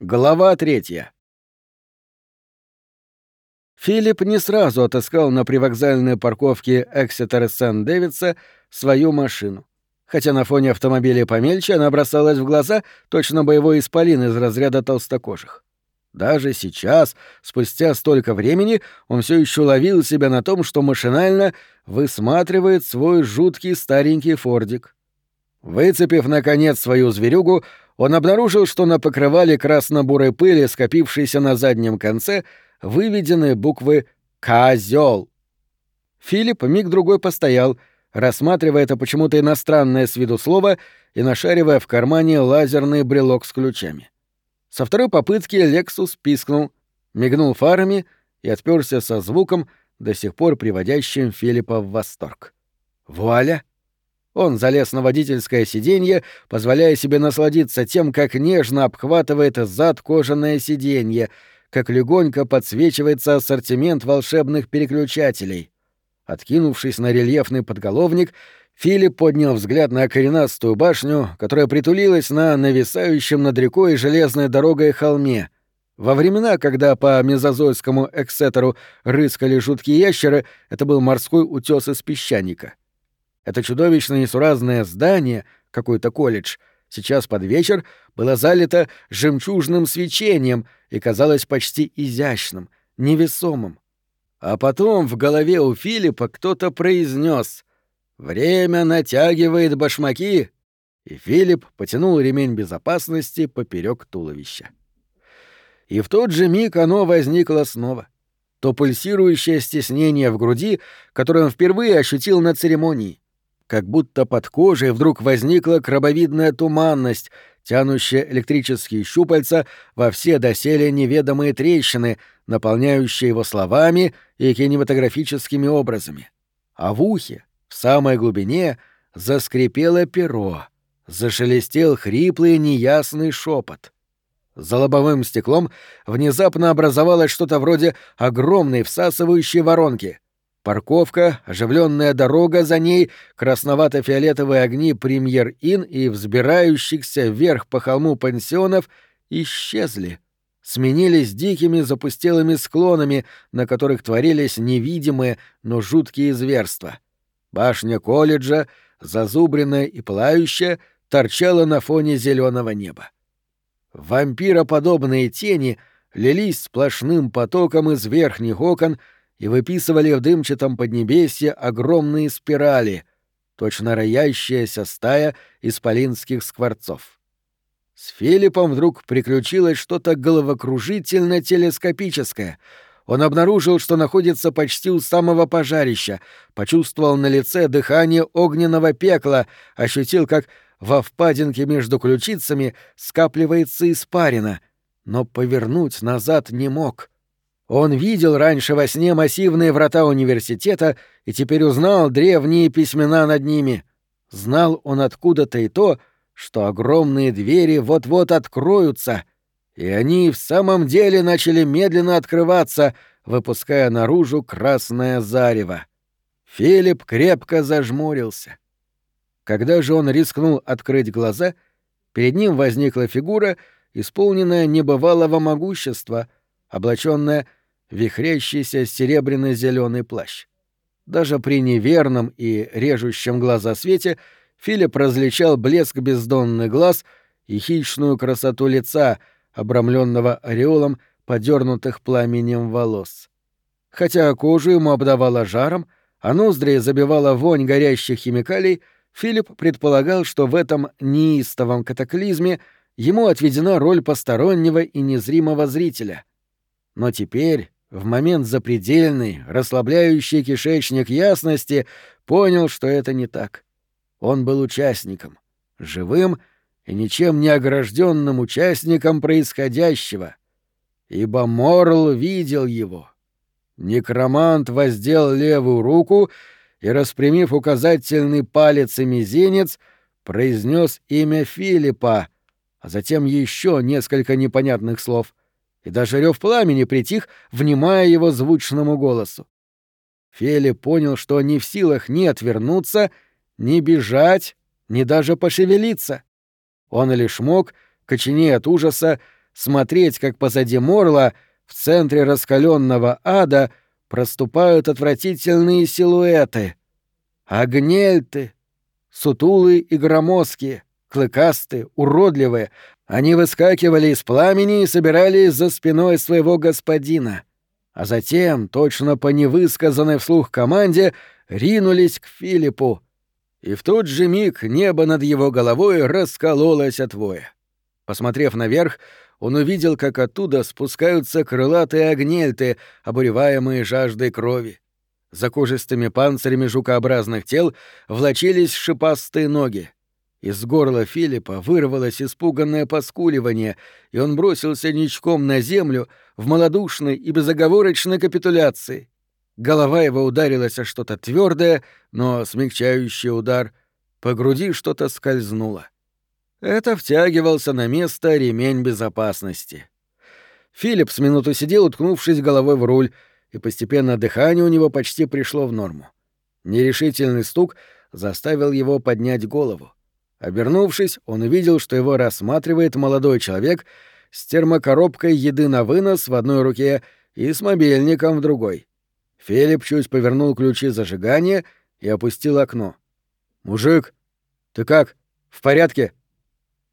Глава третья. Филипп не сразу отыскал на привокзальной парковке Эксетер Сент-Дэвидса свою машину. Хотя на фоне автомобиля помельче она бросалась в глаза точно боевой исполин из разряда толстокожих. Даже сейчас, спустя столько времени, он все еще ловил себя на том, что машинально высматривает свой жуткий старенький фордик. Выцепив, наконец, свою зверюгу, он обнаружил, что на покрывале красно-бурой пыли, скопившейся на заднем конце, выведены буквы «Козёл». Филипп миг-другой постоял, рассматривая это почему-то иностранное с виду слово и нашаривая в кармане лазерный брелок с ключами. Со второй попытки Лексус пискнул, мигнул фарами и отперся со звуком, до сих пор приводящим Филиппа в восторг. Вуаля! Он залез на водительское сиденье, позволяя себе насладиться тем, как нежно обхватывает зад кожаное сиденье, как легонько подсвечивается ассортимент волшебных переключателей. Откинувшись на рельефный подголовник, Филипп поднял взгляд на коренастую башню, которая притулилась на нависающем над рекой железной дорогой холме. Во времена, когда по мезозойскому эксетеру рыскали жуткие ящеры, это был морской утес из песчаника — это чудовищно несуразное здание, какой-то колледж, сейчас под вечер было залито жемчужным свечением и казалось почти изящным, невесомым. А потом в голове у Филиппа кто-то произнес «Время натягивает башмаки», и Филипп потянул ремень безопасности поперек туловища. И в тот же миг оно возникло снова. То пульсирующее стеснение в груди, которое он впервые ощутил на церемонии как будто под кожей вдруг возникла крабовидная туманность, тянущая электрические щупальца во все доселе неведомые трещины, наполняющие его словами и кинематографическими образами. А в ухе, в самой глубине, заскрипело перо, зашелестел хриплый неясный шепот. За лобовым стеклом внезапно образовалось что-то вроде огромной всасывающей воронки — Парковка, оживленная дорога за ней, красновато-фиолетовые огни премьер-ин и взбирающихся вверх по холму пансионов исчезли, сменились дикими запустелыми склонами, на которых творились невидимые, но жуткие зверства. Башня колледжа, зазубренная и пылающая, торчала на фоне зеленого неба. Вампироподобные тени лились сплошным потоком из верхних окон — и выписывали в дымчатом поднебесье огромные спирали, точно роящаяся стая исполинских скворцов. С Филиппом вдруг приключилось что-то головокружительно-телескопическое. Он обнаружил, что находится почти у самого пожарища, почувствовал на лице дыхание огненного пекла, ощутил, как во впадинке между ключицами скапливается испарина, но повернуть назад не мог — он видел раньше во сне массивные врата университета и теперь узнал древние письмена над ними. Знал он откуда-то и то, что огромные двери вот-вот откроются, и они в самом деле начали медленно открываться, выпуская наружу красное зарево. Филипп крепко зажмурился. Когда же он рискнул открыть глаза, перед ним возникла фигура, исполненная небывалого могущества, облаченная вихрящийся серебряно-зеленый плащ. Даже при неверном и режущем глаза свете Филипп различал блеск бездонных глаз и хищную красоту лица, обрамленного ореолом подернутых пламенем волос. Хотя кожу ему обдавало жаром, а ноздри забивала вонь горящих химикалий, Филипп предполагал, что в этом неистовом катаклизме ему отведена роль постороннего и незримого зрителя. Но теперь, в момент запредельной, расслабляющей кишечник ясности, понял, что это не так. Он был участником, живым и ничем не огражденным участником происходящего. Ибо Морл видел его. Некромант воздел левую руку и, распрямив указательный палец и мизинец, произнес имя Филиппа, а затем еще несколько непонятных слов — и даже рев пламени притих, внимая его звучному голосу. Фели понял, что не в силах ни отвернуться, ни бежать, ни даже пошевелиться. Он лишь мог, коченея от ужаса, смотреть, как позади Морла, в центре раскаленного ада, проступают отвратительные силуэты. Агнельты, сутулые и громоздкие, клыкастые, уродливые, они выскакивали из пламени и собирались за спиной своего господина. А затем, точно по невысказанной вслух команде, ринулись к Филиппу. И в тот же миг небо над его головой раскололось от воя. Посмотрев наверх, он увидел, как оттуда спускаются крылатые огнельты, обуреваемые жаждой крови. За кожистыми панцирями жукообразных тел влачились шипастые ноги. Из горла Филиппа вырвалось испуганное поскуливание, и он бросился ничком на землю в малодушной и безоговорочной капитуляции. Голова его ударилась о что-то твердое, но смягчающий удар. По груди что-то скользнуло. Это втягивался на место ремень безопасности. Филипп с минуту сидел, уткнувшись головой в руль, и постепенно дыхание у него почти пришло в норму. Нерешительный стук заставил его поднять голову. Обернувшись, он увидел, что его рассматривает молодой человек с термокоробкой еды на вынос в одной руке и с мобильником в другой. Филипп чуть повернул ключи зажигания и опустил окно. «Мужик, ты как? В порядке?»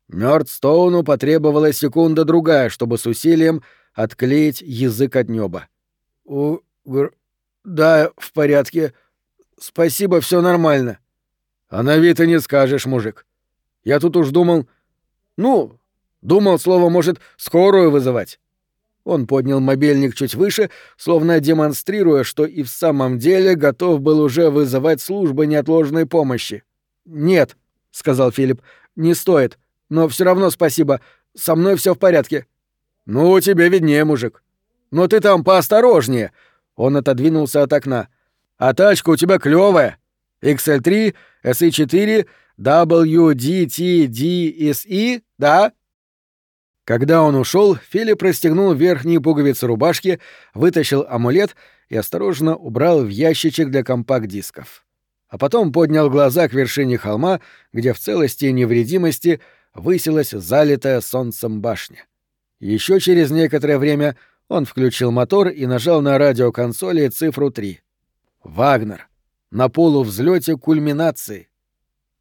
Мёрдстоуну потребовалась секунда-другая, чтобы с усилием отклеить язык от неба. «У... гр... да, в порядке. Спасибо, все нормально». «А на вид и не скажешь, мужик. Я тут уж думал... Ну, думал, слово может скорую вызывать». Он поднял мобильник чуть выше, словно демонстрируя, что и в самом деле готов был уже вызывать службы неотложной помощи. «Нет», — сказал Филипп, — «не стоит. Но все равно спасибо. Со мной все в порядке». «Ну, тебе виднее, мужик. Но ты там поосторожнее». Он отодвинулся от окна. «А тачка у тебя клевая. XL3, SE4, WDTDSE, да?» Когда он ушел, Филипп расстегнул верхние пуговицы рубашки, вытащил амулет и осторожно убрал в ящичек для компакт-дисков. А потом поднял глаза к вершине холма, где в целости и невредимости высилась залитая солнцем башня. Еще через некоторое время он включил мотор и нажал на радиоконсоли цифру 3. Вагнер. На полувзлете кульминации.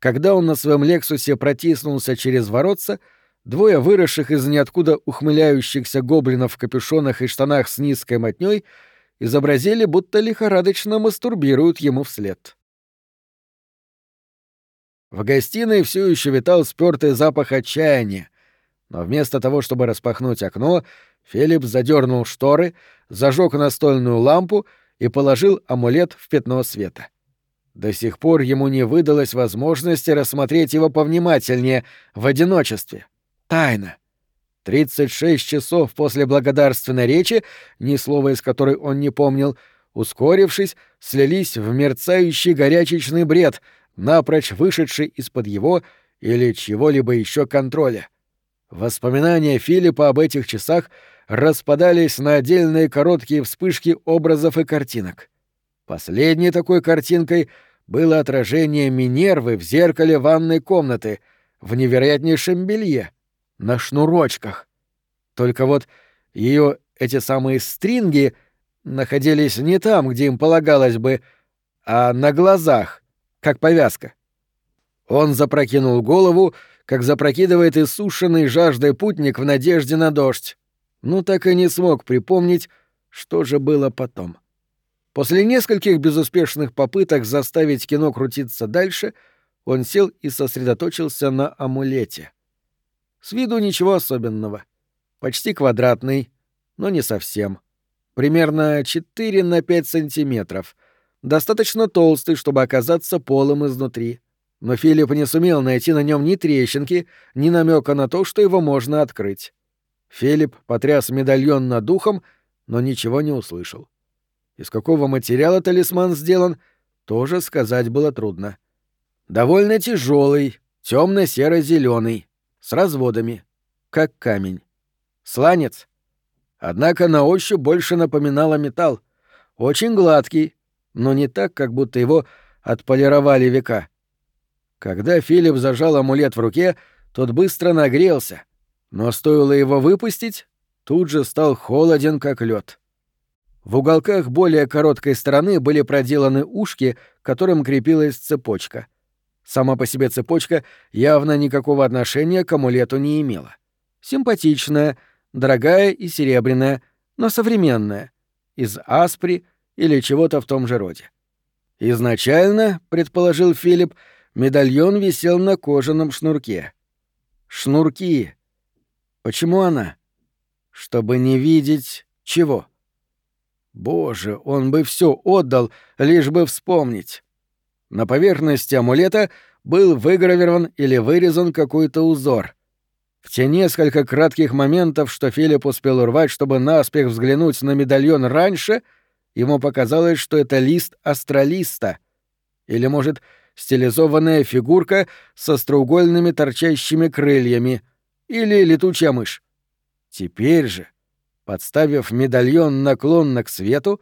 Когда он на своем «Лексусе» протиснулся через воротца, двое выросших из ниоткуда ухмыляющихся гоблинов в капюшонах и штанах с низкой мотнёй изобразили, будто лихорадочно мастурбируют ему вслед. В гостиной все еще витал спёртый запах отчаяния, но вместо того, чтобы распахнуть окно, Филипп задернул шторы, зажег настольную лампу и положил амулет в пятно света. До сих пор ему не выдалось возможности рассмотреть его повнимательнее, в одиночестве. Тайна. 36 часов после благодарственной речи, ни слова из которой он не помнил, ускорившись, слились в мерцающий горячечный бред, напрочь вышедший из-под его или чего-либо еще контроля. Воспоминания Филиппа об этих часах распадались на отдельные короткие вспышки образов и картинок. Последней такой картинкой было отражение Минервы в зеркале ванной комнаты в невероятнейшем белье, на шнурочках. Только вот ее эти самые стринги находились не там, где им полагалось бы, а на глазах, как повязка. Он запрокинул голову, как запрокидывает иссушенный жаждой путник в надежде на дождь. Но так и не смог припомнить, что же было потом. После нескольких безуспешных попыток заставить кино крутиться дальше, он сел и сосредоточился на амулете. С виду ничего особенного. Почти квадратный, но не совсем. Примерно 4 на 5 сантиметров — достаточно толстый, чтобы оказаться полым изнутри. Но Филипп не сумел найти на нем ни трещинки, ни намека на то, что его можно открыть. Филипп потряс медальон над духом, но ничего не услышал. Из какого материала талисман сделан, тоже сказать было трудно. Довольно тяжелый, темно-серо-зеленый, с разводами, как камень. Сланец. Однако на ощупь больше напоминало металл. Очень гладкий, но не так, как будто его отполировали века. Когда Филипп зажал амулет в руке, тот быстро нагрелся, Но стоило его выпустить, тут же стал холоден, как лед. В уголках более короткой стороны были проделаны ушки, к которым крепилась цепочка. Сама по себе цепочка явно никакого отношения к амулету не имела. Симпатичная, дорогая и серебряная, но современная, из аспри или чего-то в том же роде. Изначально, предположил Филипп, медальон висел на кожаном шнурке. Шнурки. Почему она? Чтобы не видеть чего? Боже, он бы все отдал, лишь бы вспомнить. На поверхности амулета был выгравирован или вырезан какой-то узор. В те несколько кратких моментов, что Филипп успел урвать, чтобы наспех взглянуть на медальон раньше, ему показалось, что это лист астралиста. Или, может, стилизованная фигурка со треугольными торчащими крыльями. Или летучая мышь. Теперь же, подставив медальон наклонно к свету,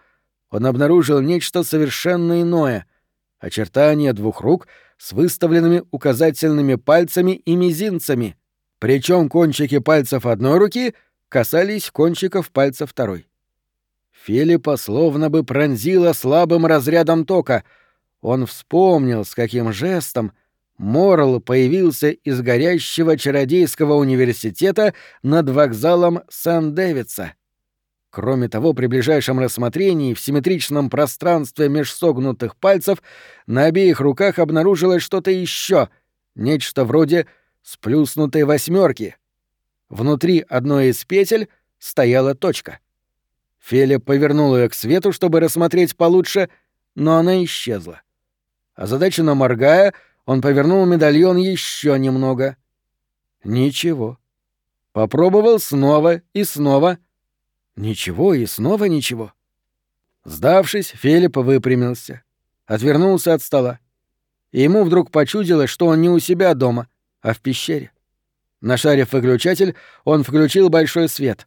он обнаружил нечто совершенно иное — очертания двух рук с выставленными указательными пальцами и мизинцами, причем кончики пальцев одной руки касались кончиков пальцев второй. Филиппа словно бы пронзило слабым разрядом тока. Он вспомнил, с каким жестом Морл появился из горящего чародейского университета над вокзалом Сан-Дэвидса. Кроме того, при ближайшем рассмотрении в симметричном пространстве меж согнутых пальцев на обеих руках обнаружилось что-то еще, нечто вроде сплюснутой восьмерки. Внутри одной из петель стояла точка. Филипп повернул ее к свету, чтобы рассмотреть получше, но она исчезла. Озадаченно моргая, он повернул медальон еще немного. Ничего. Попробовал снова и снова — Ничего и снова ничего. Сдавшись, Филипп выпрямился, отвернулся от стола. И ему вдруг почудилось, что он не у себя дома, а в пещере. Нашарив выключатель, он включил большой свет.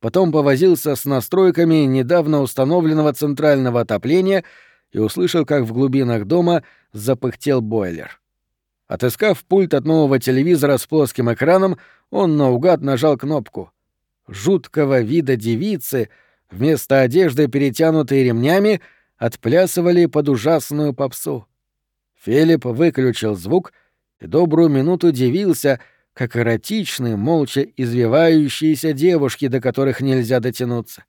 Потом повозился с настройками недавно установленного центрального отопления и услышал, как в глубинах дома запыхтел бойлер. Отыскав пульт от нового телевизора с плоским экраном, он наугад нажал кнопку — жуткого вида девицы, вместо одежды, перетянутой ремнями, отплясывали под ужасную попсу. Филипп выключил звук и добрую минуту удивился, как эротичны, молча извивающиеся девушки, до которых нельзя дотянуться.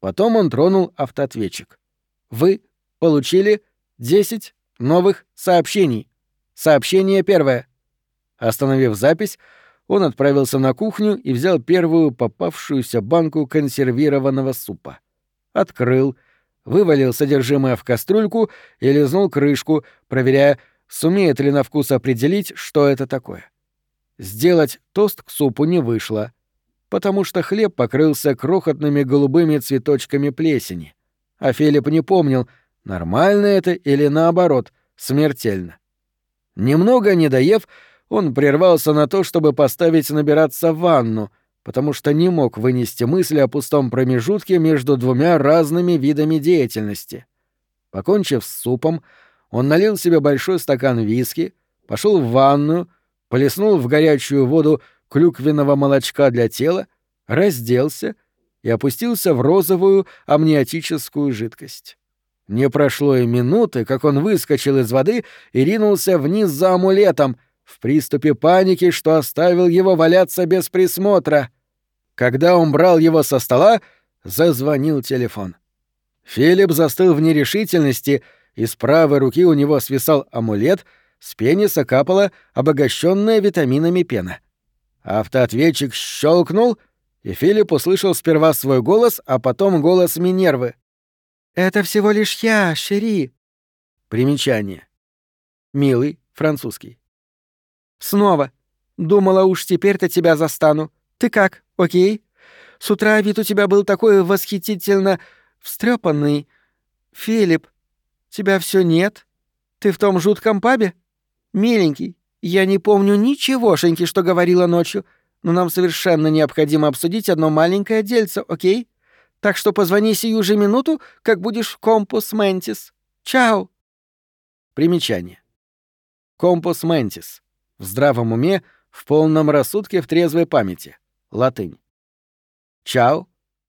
Потом он тронул автоответчик. «Вы получили 10 новых сообщений. Сообщение первое». Остановив запись, он отправился на кухню и взял первую попавшуюся банку консервированного супа. Открыл, вывалил содержимое в кастрюльку и лизнул крышку, проверяя, сумеет ли на вкус определить, что это такое. Сделать тост к супу не вышло, потому что хлеб покрылся крохотными голубыми цветочками плесени. А Филипп не помнил, нормально это или наоборот, смертельно. Немного не доев, он прервался на то, чтобы поставить набираться ванну, потому что не мог вынести мысли о пустом промежутке между двумя разными видами деятельности. Покончив с супом, он налил себе большой стакан виски, пошел в ванную, полеснул в горячую воду клюквенного молочка для тела, разделся и опустился в розовую амниотическую жидкость. Не прошло и минуты, как он выскочил из воды и ринулся вниз за амулетом — в приступе паники, что оставил его валяться без присмотра. Когда он брал его со стола, зазвонил телефон. Филипп застыл в нерешительности, и с правой руки у него свисал амулет, с пениса капала обогащенная витаминами пена. Автоответчик щелкнул, и Филипп услышал сперва свой голос, а потом голос Минервы. «Это всего лишь я, Шери». Примечание. Милый, французский. Снова. Думала, уж теперь-то тебя застану. Ты как, окей? С утра вид у тебя был такой восхитительно встрепанный. Филипп, тебя все нет? Ты в том жутком пабе? Миленький, я не помню ничегошеньки, что говорила ночью, но нам совершенно необходимо обсудить одно маленькое дельце, окей? Так что позвони сию же минуту, как будешь в Компус Ментис. Чао. Примечание. Компус Ментис в здравом уме, в полном рассудке, в трезвой памяти. латынь. Чао,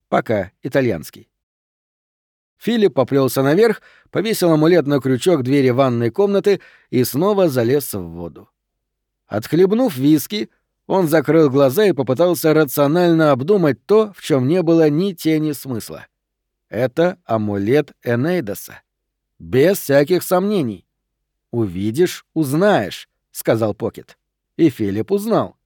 пока, итальянский. Филипп поплелся наверх, повесил амулет на крючок двери ванной комнаты и снова залез в воду. Отхлебнув виски, он закрыл глаза и попытался рационально обдумать то, в чем не было ни тени смысла. Это амулет Энейдоса. Без всяких сомнений. «Увидишь — узнаешь», — сказал Покет. И Филипп узнал.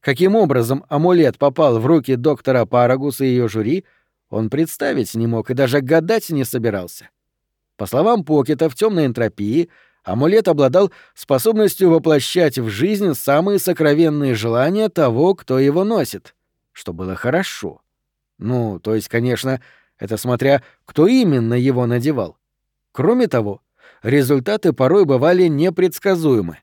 Каким образом амулет попал в руки доктора Парагуса и ее жюри — он представить не мог и даже гадать не собирался. По словам Покета, в темной энтропии амулет обладал способностью воплощать в жизнь самые сокровенные желания того, кто его носит, что было хорошо. Ну, то есть, конечно, это смотря, кто именно его надевал. Кроме того, результаты порой бывали непредсказуемы.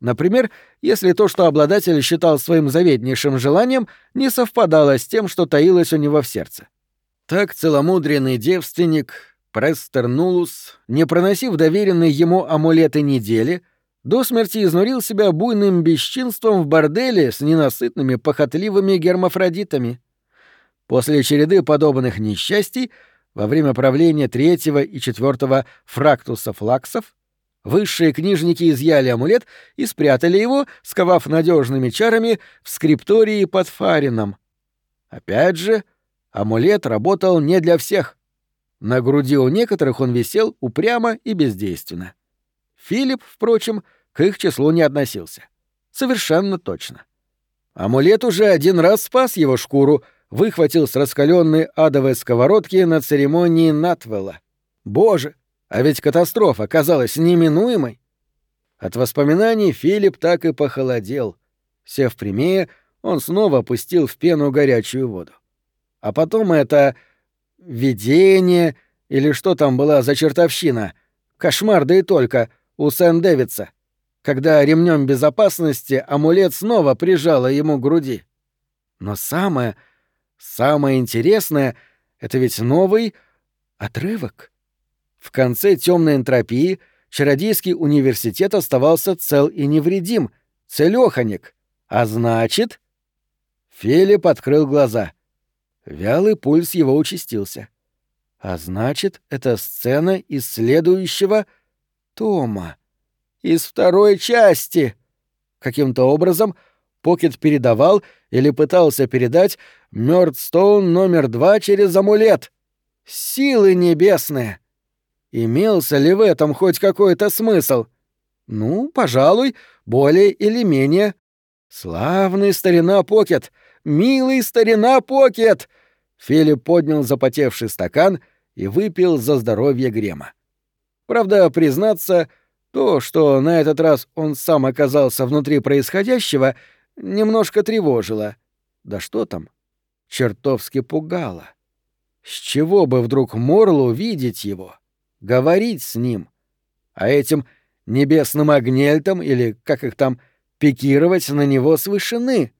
Например, если то, что обладатель считал своим заветнейшим желанием, не совпадало с тем, что таилось у него в сердце. Так целомудренный девственник Престер Нулус, не проносив доверенные ему амулеты недели, до смерти изнурил себя буйным бесчинством в борделе с ненасытными похотливыми гермафродитами. После череды подобных несчастий, во время правления третьего и четвертого фрактусов-лаксов, высшие книжники изъяли амулет и спрятали его, сковав надежными чарами, в скриптории под Фарином. Опять же, — Амулет работал не для всех. На груди у некоторых он висел упрямо и бездейственно. Филипп, впрочем, к их числу не относился. Совершенно точно. Амулет уже один раз спас его шкуру, выхватил с раскаленной адовой сковородки на церемонии Натвелла. Боже, а ведь катастрофа казалась неминуемой. От воспоминаний Филипп так и похолодел. Сев прямее, он снова опустил в пену горячую воду. А потом это... видение... Или что там была за чертовщина? Кошмар, да и только, у Сен-Дэвидса. Когда ремнем безопасности амулет снова прижало ему к груди. Но самое... самое интересное — это ведь новый отрывок. В конце темной энтропии Чародейский университет оставался цел и невредим, целёхонек. А значит... Филипп открыл глаза. Вялый пульс его участился. А значит, это сцена из следующего тома. Из второй части. Каким-то образом Покет передавал или пытался передать Мёрдстоун номер два через амулет. Силы небесные! Имелся ли в этом хоть какой-то смысл? Ну, пожалуй, более или менее. Славный старина Покет! Милый старина Покет! Филипп поднял запотевший стакан и выпил за здоровье Грема. Правда, признаться, то, что на этот раз он сам оказался внутри происходящего, немножко тревожило. Да что там? Чертовски пугало. С чего бы вдруг Морлу видеть его, говорить с ним, а этим небесным огнельтом или, как их там, пикировать на него с вышины?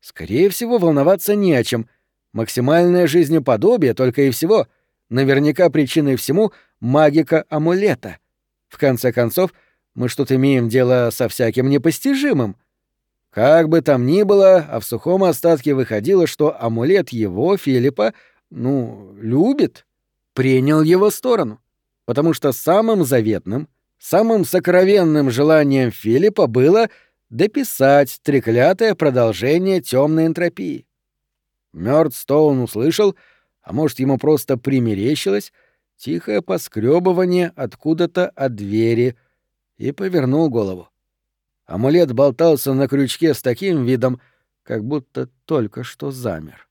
Скорее всего, волноваться не о чем — Максимальное жизнеподобие только и всего. Наверняка причиной всему магика амулета. В конце концов, мы что-то имеем дело со всяким непостижимым. Как бы там ни было, а в сухом остатке выходило, что амулет его, Филиппа, ну, любит, принял его сторону. Потому что самым заветным, самым сокровенным желанием Филиппа было дописать треклятое продолжение темной энтропии. Мёрдстоун услышал, а может, ему просто примерещилось, тихое поскребывание откуда-то от двери и повернул голову. Амулет болтался на крючке с таким видом, как будто только что замер.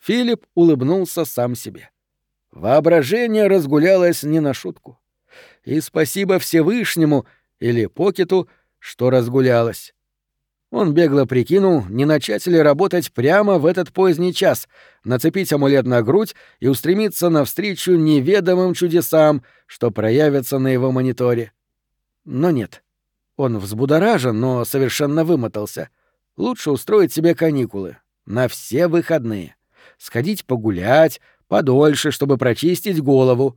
Филипп улыбнулся сам себе. Воображение разгулялось не на шутку. И спасибо Всевышнему или Покету, что разгулялось. Он бегло прикинул, не начать ли работать прямо в этот поздний час, нацепить амулет на грудь и устремиться навстречу неведомым чудесам, что проявятся на его мониторе. Но нет. Он взбудоражен, но совершенно вымотался. Лучше устроить себе каникулы. На все выходные. Сходить погулять, подольше, чтобы прочистить голову.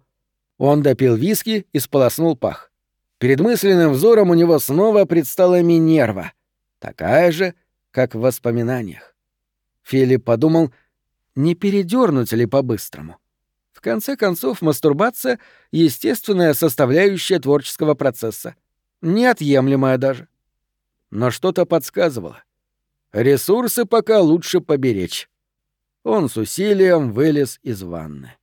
Он допил виски и сполоснул пах. Перед мысленным взором у него снова предстала Минерва — такая же, как в воспоминаниях. Филипп подумал, не передернуть ли по-быстрому. В конце концов, мастурбация — естественная составляющая творческого процесса. Неотъемлемая даже. Но что-то подсказывало. Ресурсы пока лучше поберечь. Он с усилием вылез из ванны.